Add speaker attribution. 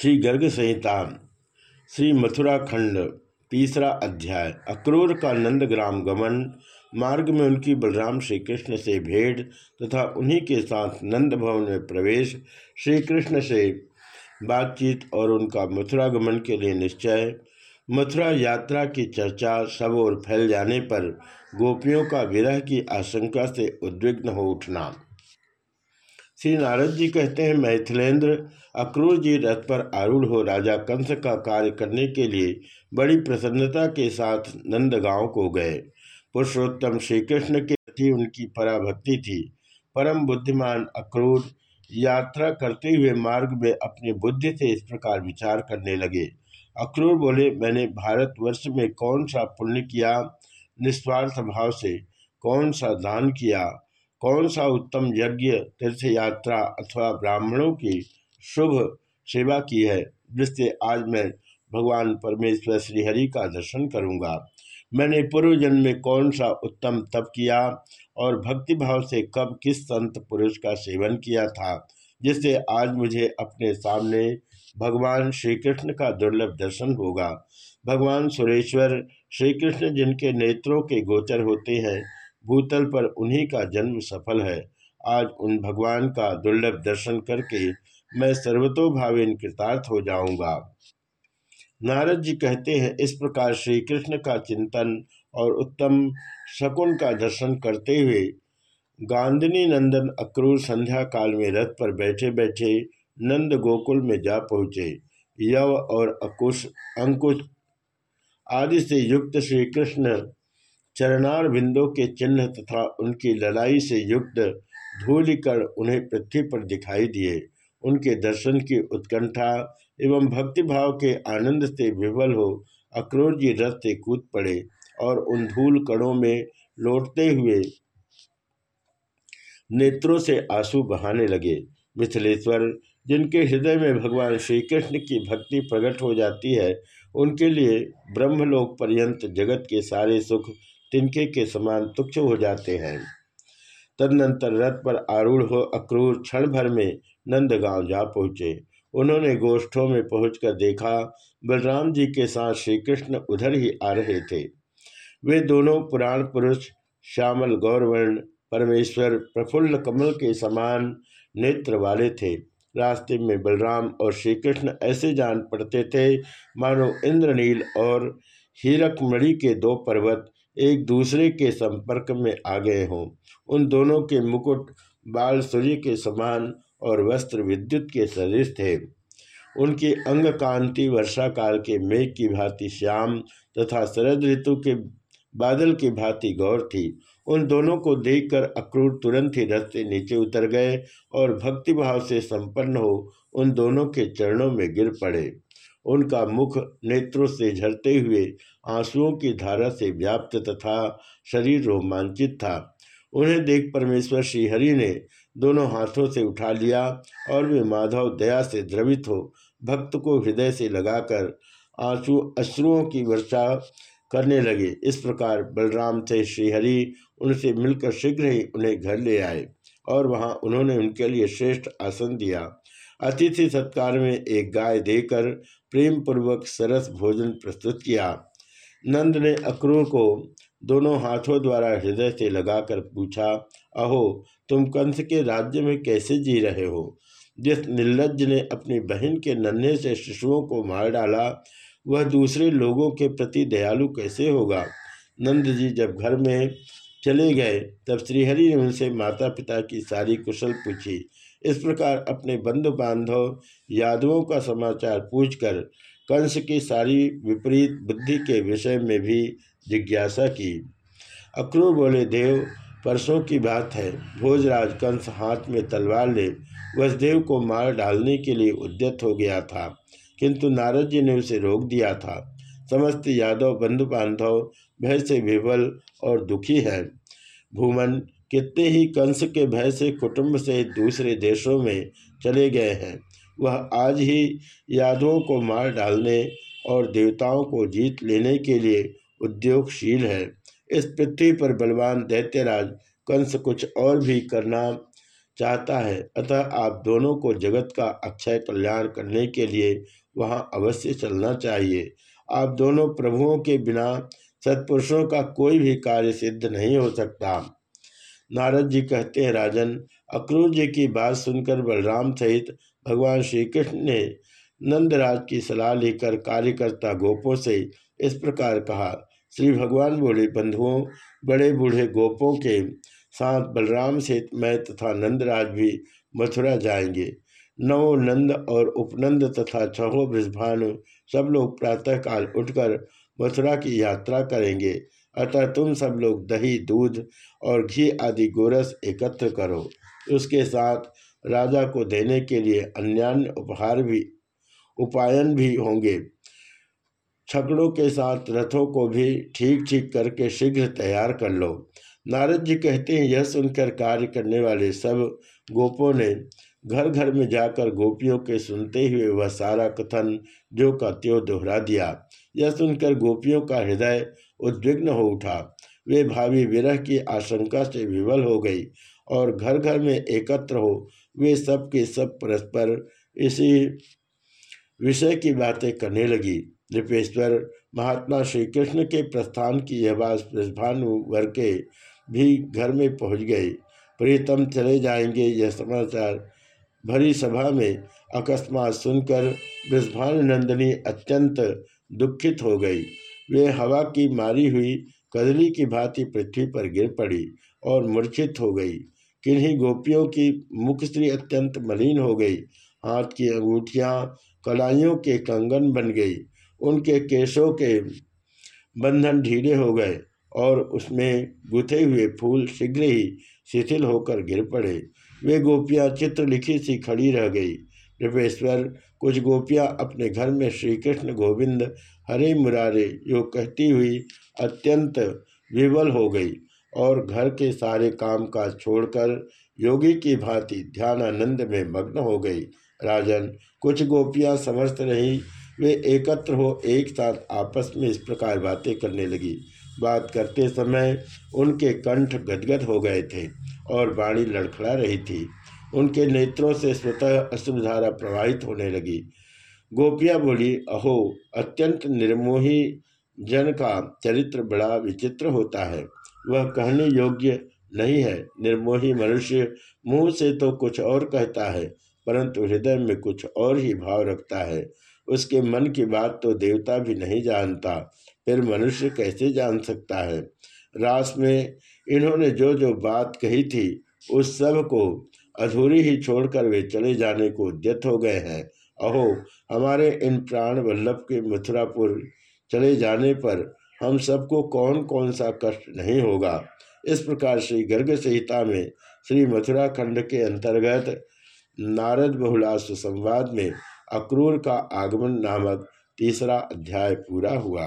Speaker 1: श्री गर्ग संहिता श्री मथुरा खंड, तीसरा अध्याय, अक्रूर का नंदग्राम गमन, मार्ग में उनकी बलराम श्री कृष्ण से भेंट तथा उन्हीं के साथ नंद भवन में प्रवेश श्री कृष्ण से बातचीत और उनका मथुरा गमन के लिए निश्चय। मथुरा यात्रा की चर्चा सब और फैल जाने पर गोपियों का विरह की आशंका से उद्विग्न हो उठना। श्री नारद जी कहते हैं, मैथिलेंद्र अक्रूर जी रथ पर आरूढ़ हो राजा कंस का कार्य करने के लिए बड़ी प्रसन्नता के साथ नंदगांव को गए। पुरुषोत्तम श्री कृष्ण के प्रति उनकी पराभक्ति थी। परम बुद्धिमान अक्रूर यात्रा करते हुए मार्ग में अपनी बुद्धि से इस प्रकार विचार करने लगे। अक्रूर बोले, मैंने भारतवर्ष में कौन सा पुण्य किया निस्वार्थ भाव से? कौन सा दान किया? कौन सा उत्तम यज्ञ तीर्थ यात्रा अथवा ब्राह्मणों की शुभ सेवा की है, जिससे आज मैं भगवान परमेश्वर श्रीहरि का दर्शन करूँगा। मैंने पूर्व जन्म में कौन सा उत्तम तप किया और भक्तिभाव से कब किस संत पुरुष का सेवन किया था, जिससे आज मुझे अपने सामने भगवान श्री कृष्ण का दुर्लभ दर्शन होगा। भगवान सुरेश्वर श्री कृष्ण जिनके नेत्रों के गोचर होते हैं, भूतल पर उन्हीं का जन्म सफल है। आज उन भगवान का दुर्लभ दर्शन करके मैं सर्वतोभावेन कृतार्थ हो जाऊँगा। नारद जी कहते हैं, इस प्रकार श्री कृष्ण का चिंतन और उत्तम शकुन का दर्शन करते हुए गांधनी नंदन अक्रूर संध्या काल में रथ पर बैठे बैठे नंद गोकुल में जा पहुँचे। यव और अकुश, अंकुश आदि से युक्त श्री कृष्ण चरणार बिंदों के चिन्ह तथा उनकी लड़ाई से युक्त धूलिकण उन्हें पृथ्वी पर दिखाई दिए। उनके दर्शन की उत्कंठा एवं भक्तिभाव के आनंद से विवल हो अक्रोर जी रथ से कूद पड़े और उन धूल कणों में लौटते हुए नेत्रों से आँसू बहाने लगे। मिथिलेश्वर, जिनके हृदय में भगवान श्री कृष्ण की भक्ति प्रकट हो जाती है, उनके लिए ब्रह्मलोक पर्यंत जगत के सारे सुख तिनके के समान तुच्छ हो जाते हैं। तदनंतर रथ पर आरूढ़ हो अक्रूर क्षण भर में नंदगांव जा पहुँचे। उन्होंने गोष्ठों में पहुंचकर देखा, बलराम जी के साथ श्री कृष्ण उधर ही आ रहे थे। वे दोनों पुराण पुरुष, श्यामल गौरवर्ण, परमेश्वर प्रफुल्ल कमल के समान नेत्र वाले थे। रास्ते में बलराम और श्री कृष्ण ऐसे जान पड़ते थे, मानो इंद्रनील और हीरकमणि के दो पर्वत एक दूसरे के संपर्क में आ गए हों। उन दोनों के मुकुट बाल सूर्य के समान और वस्त्र विद्युत के सदृश थे। उनकी अंग कांति वर्षा काल के मेघ की भांति श्याम तथा शरद ऋतु के बादल की भांति गौर थी। उन दोनों को देखकर अक्रूर तुरंत ही रथ से नीचे उतर गए और भक्तिभाव से संपन्न हो उन दोनों के चरणों में गिर पड़े। उनका मुख नेत्रों से झरते हुए आंसुओं की धारा से व्याप्त तथा शरीर रोमांचित था। उन्हें देख परमेश्वर श्रीहरि ने दोनों हाथों से उठा लिया और वे माधव दया से द्रवित हो, भक्त को हृदय से लगाकर आँसू, अश्रुओं की वर्षा करने लगे। इस प्रकार बलराम से श्रीहरि उनसे मिलकर शीघ्र ही उन्हें घर ले आए और वहाँ उन्होंने उनके लिए श्रेष्ठ आसन दिया। अतिथि सत्कार में एक गाय देकर प्रेम पूर्वक सरस भोजन प्रस्तुत किया। नंद ने अक्रूर को दोनों हाथों द्वारा हृदय से लगाकर पूछा, अहो, तुम कंस के राज्य में कैसे जी रहे हो? जिस निर्लज ने अपनी बहन के नन्हे से शिशुओं को मार डाला, वह दूसरे लोगों के प्रति दयालु कैसे होगा? नंद जी जब घर में चले गए, तब श्रीहरि ने उनसे माता पिता की सारी कुशल पूछी। इस प्रकार अपने बंधु बांधव यादवों का समाचार पूछकर कंस की सारी विपरीत बुद्धि के विषय में भी जिज्ञासा की। अक्रूर बोले, देव, परसों की बात है। भोजराज कंस हाथ में तलवार ले वसुदेव को मार डालने के लिए उद्यत हो गया था, किंतु नारद जी ने उसे रोक दिया था। समस्त यादव बंधु बांधव भय से विवल और दुखी है। भूमन, कितने ही कंस के भय से कुटुंब से दूसरे देशों में चले गए हैं। वह आज ही यादवों को मार डालने और देवताओं को जीत लेने के लिए उद्योगशील है। इस पृथ्वी पर बलवान दैत्यराज कंस कुछ और भी करना चाहता है। अतः आप दोनों को जगत का अक्षय कल्याण करने के लिए वहाँ अवश्य चलना चाहिए। आप दोनों प्रभुओं के बिना सत्पुरुषों का कोई भी कार्य सिद्ध नहीं हो सकता। नारद जी कहते हैं, राजन, अक्रूर जी की बात सुनकर बलराम सहित भगवान श्री कृष्ण ने नंदराज की सलाह लेकर कार्यकर्ता गोपों से इस प्रकार कहा श्री भगवान बोले बंधुओं, बड़े बूढ़े गोपों के साथ बलराम से मैं तथा नंदराज भी मथुरा जाएँगे। नवो नंद और उपनंद तथा छहो ब्रजभानु सब लोग प्रातःकाल उठकर मथुरा की यात्रा करेंगे। अतः तुम सब लोग दही, दूध और घी आदि गोरस एकत्र करो। उसके साथ राजा को देने के लिए अन्यान्य उपहार भी, उपायन भी होंगे। छकड़ों के साथ रथों को भी ठीक ठीक करके शीघ्र तैयार कर लो। नारद जी कहते हैं, यह सुनकर कार्य करने वाले सब गोपों ने घर घर में जाकर गोपियों के सुनते हुए वह सारा कथन जो का त्यो दोहरा दिया। यह सुनकर गोपियों का हृदय उद्विग्न हो उठा। वे भावी विरह की आशंका से विवल हो गई और घर घर में एकत्र हो। वे सब के सब परस्पर इसी विषय की बातें करने लगी। नृपेश्वर महात्मा श्री कृष्ण के प्रस्थान की यह बात भानुवर के भी घर में पहुँच गई प्रीतम चले जाएँगे यह समाचार भरी सभा में अकस्मात सुनकर नंदिनी अत्यंत दुखित हो गई। वे हवा की मारी हुई कदली की भांति पृथ्वी पर गिर पड़ी और मूर्छित हो गई। किन्हीं गोपियों की मुखश्री अत्यंत मलिन हो गई। हाथ की अंगूठियाँ, कलाइयों के कंगन बन गई। उनके केशों के बंधन ढीले हो गए और उसमें गुथे हुए फूल शीघ्र ही शिथिल होकर गिर पड़े। वे गोपियाँ चित्र लिखी सी खड़ी रह गई। कृपेश्वर कुछ गोपियाँ अपने घर में श्री कृष्ण गोविंद, हरे मुरारे, यो कहती हुई अत्यंत विवल हो गई और घर के सारे काम काज छोड़कर योगी की भांति ध्यानानंद में मग्न हो गई। राजन, कुछ गोपियाँ समर्थ रही वे एकत्र हो, एक साथ आपस में इस प्रकार बातें करने लगी। बात करते समय उनके कंठ गदगद हो गए थे और बाणी लड़खड़ा रही थी। उनके नेत्रों से स्वतः अश्रुधारा प्रवाहित होने लगी। गोपिया बोली, अहो, अत्यंत निर्मोही जन का चरित्र बड़ा विचित्र होता है। वह कहने योग्य नहीं है। निर्मोही मनुष्य मुँह से तो कुछ और कहता है, परंतु हृदय में कुछ और ही भाव रखता है। उसके मन की बात तो देवता भी नहीं जानता, फिर मनुष्य कैसे जान सकता है? रास में इन्होंने जो जो बात कही थी, उस सबको अधूरी ही छोड़कर वे चले जाने को उद्यत हो गए हैं। अहो, हमारे इन प्राण वल्लभ के मथुरापुर चले जाने पर हम सबको कौन कौन सा कष्ट नहीं होगा? इस प्रकार श्री गर्ग संहिता में, श्री मथुरा खंड के अंतर्गत नारद बहुलाश संवाद में अक्रूर का आगमन नामक तीसरा अध्याय पूरा हुआ।